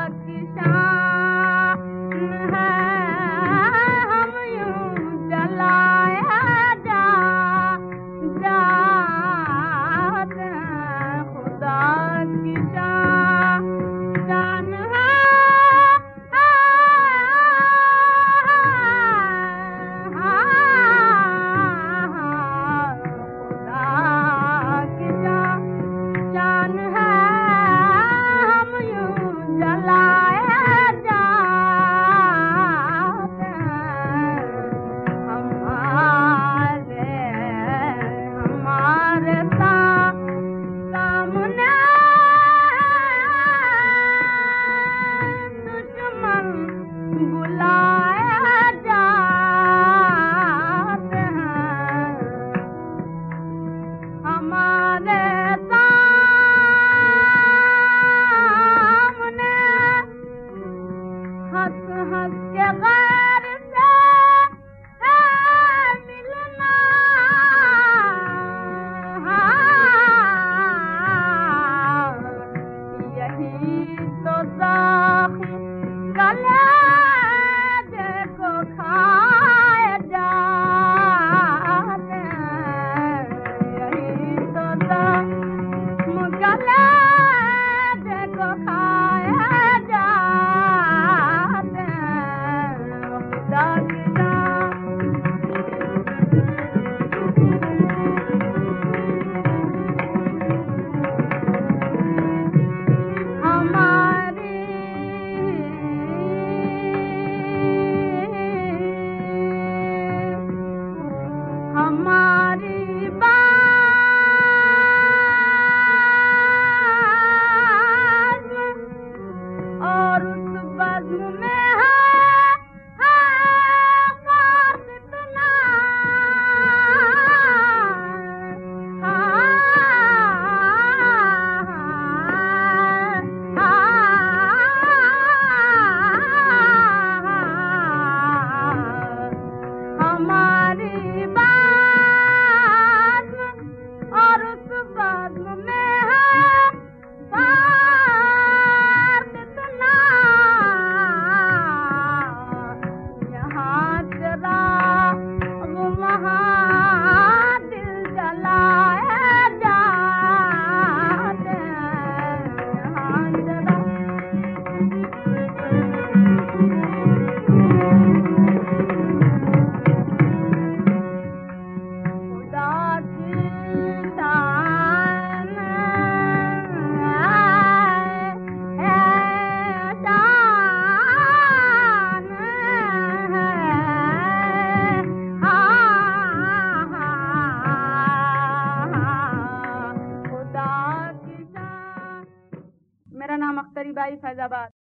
Pakistan Anna. हमारी नाम अख्तरीबाई फैजाबाद।